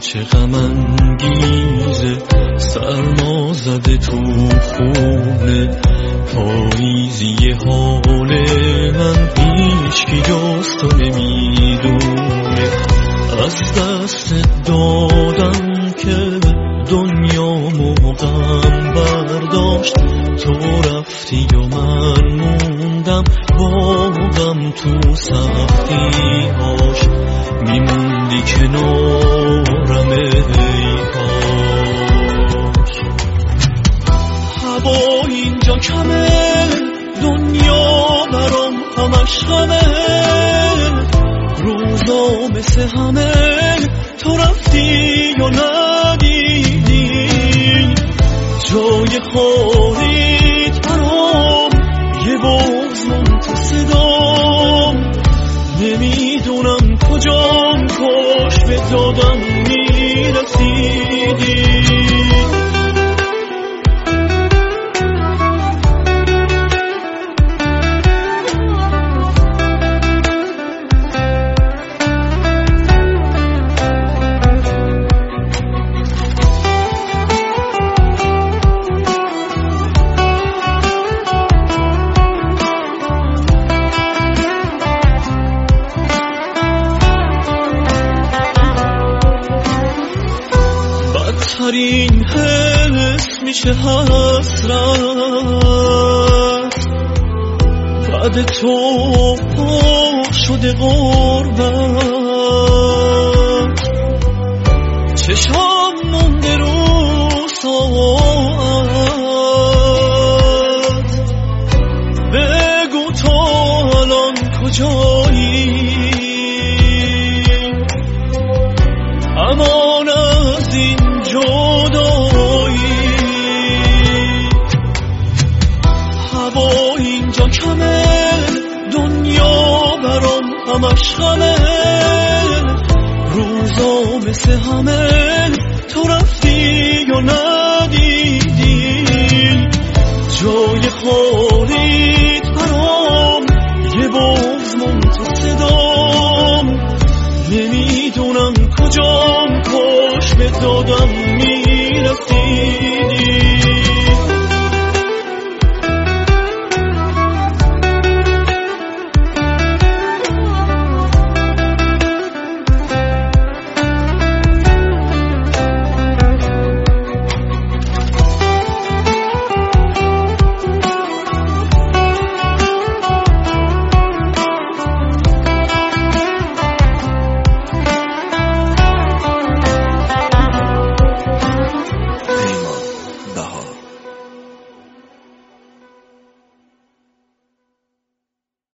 چه غم انگیزه سرما زده تو خونه. پاییزی حال من هیچ کی جز تو نمی‌دونه. از دست دادم که دنیا موقعم برداشت. تو رفتی و من کنارم ای کاش. هوا اینجا کمه دنیا برام همش همه روزا مثل همه تو رفتی یا ندیدی؟ جای خالی کاش بدترین حس میشه حسرت بعد تو شده غربت. چشام مونده رو ساعت. بگو تو الان کجایی؟ امان از این جدایی هوا اینجا کمه دنیا برام همش همه روزا مثل همه تو رفتی یا ندیدی؟ جای خالیت برام یه باز منتصدام نمی‌دونم کجام کاش به دادم می‌رسی.